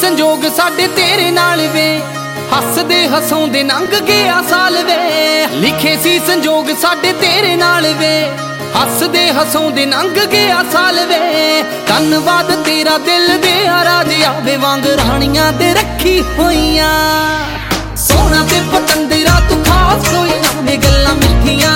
ਸੰਜੋਗ ਸਾਡੇ ਤੇਰੇ ਨਾਲ ਵੇ। ਹੱਸਦੇ ਹਸਾਉਂਦੇ ਲੰਘ ਗਿਆ ਸਾਲ ਵੇ। ਲਿਖੇ ਸੀ ਸੰਜੋਗ ਸਾਡੇ ਤੇਰੇ ਨਾਲ ਵੇ। ਹੱਸਦੇ ਹਸਾਉਂਦੇ ਲੰਘ ਗਿਆ ਸਾਲ ਵੇ। ਧੰਨਵਾਦ ਤੇਰਾ ਦਿਲ ਦੇ ਰਾਜ ਵੇ ਵਾਂਗ ਰਾਣੀਆਂ ਤੇ ਰੱਖੀ ਹੋਈਆਂ। ਸੋਨਾ ਤੇ ਪਤੰਦਰਾ ਤੂੰ ਖਾਸ ਕੋਈ ਨਾ ਗੱਲਾਂ ਮਿੱਠੀਆਂ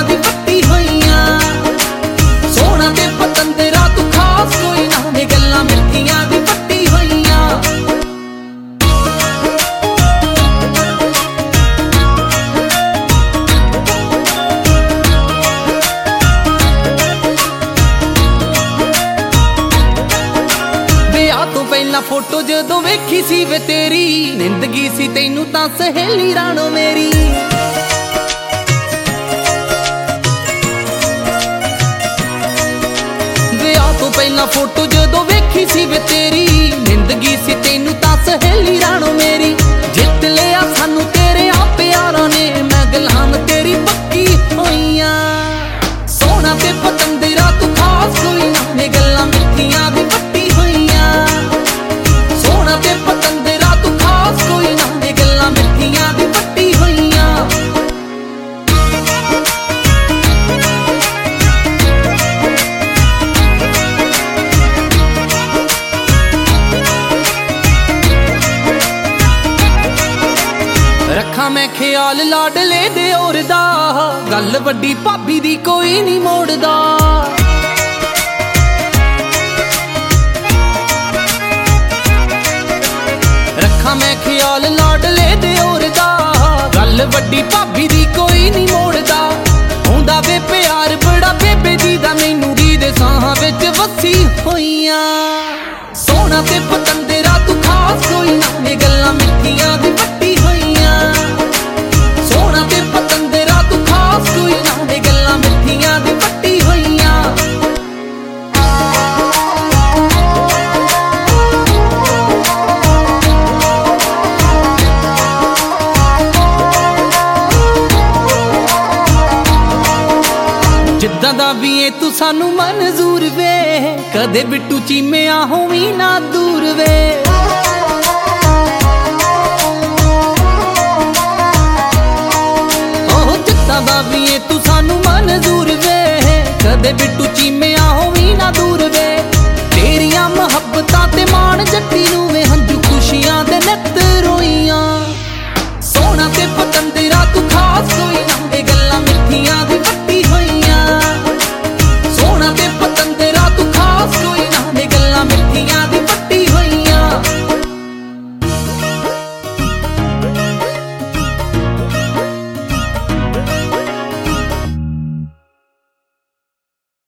ਪਹਿਲਾਂ ਫੋਟੋ ਜਦੋਂ ਵੇਖੀ ਸੀ ਵੇ ਤੇਰੀ, ਨਿੰਦਗੀ ਸੀ ਤੈਨੂੰ ਤਾਂ ਸਹੇਲੀ ਰਾਣੋ ਮੇਰੀ। ਵਿਆਹ ਤੋਂ ਪਹਿਲਾਂ ਫੋਟੋ ਜਦੋਂ ਵੇਖੀ ਸੀ ਵੇ ਤੇਰੀ, ਨਿੰਦਗੀ ਸੀ ਤੈਨੂੰ ਤਾਂ ਸਹੇਲੀ ਰਾਣੋ ਮੇਰੀ। ਜਿੱਤ ਲਿਆ ਸਾਨੂੰ ਤੇਰੇ ਆ ਪਿਆਰਾਂ ਨੇ, ਮੈਂ ਗਲਹਾਨ ਤੇਰੀ ਪੱਕੀ ਹੋਈਆਂ। ਸੋਹਣਾ ਤੇ ਰੱਖਾਂ ਮੈਂ ਖਿਆਲ ਲਾਡਲੇ ਦੇ ਔਰ ਦਾ। ਗੱਲ ਵੱਡੀ ਭਾਬੀ ਦੀ ਕੋਈ ਨਹੀਂ ਮੋੜਦਾ। ਰੱਖਾਂ ਮੈਂ ਖਿਆਲ ਲਾਡਲੇ ਦੇ ਔਰ ਦਾ। ਗੱਲ ਵੱਡੀ ਭਾਬੀ ਦੀ ਕੋਈ ਨਹੀਂ ਮੋੜਦਾ। ਹੁੰਦਾ ਵੇ ਪਿਆਰ, ਬੜਾ ਬੇਬੇ ਦੀ ਦਾ ਮੈਨੂੰ ਦੀ ਦੇ ਸਾਹਾਂ ਵਿੱਚ ਵਸੀ ਹੋਈਆਂ। ਸੋਨਾ ਤੇ ਪਤੰਦਰਾ, ਤੂੰ ਖਾਸ ਕੋਈ ਨਾ। ਵੇ ਗੱਲਾਂ ਮਿੱਠੀਆਂ ਜਿੱਦਾਂ ਦਾ ਵੀ ਏ, ਤੂੰ ਸਾਨੂੰ ਮਨਜ਼ੂਰ ਵੇ। ਕਦੇ ਬਿੱਟੂ ਚੀਮਿਆ ਹੋਵੀ ਨਾ ਦੂਰ ਵੇ। ਓਹ ਜਿੱਦਾਂ ਦਾ ਵੀ ਏ, ਤੂੰ ਸਾਨੂੰ ਮਨਜ਼ੂਰ ਵੇ। ਕਦੇ ਬਿੱਟੂ ਚੀਮਿਆ ਹੋਵੀ ਨਾ ਦੂਰ ਵੇ।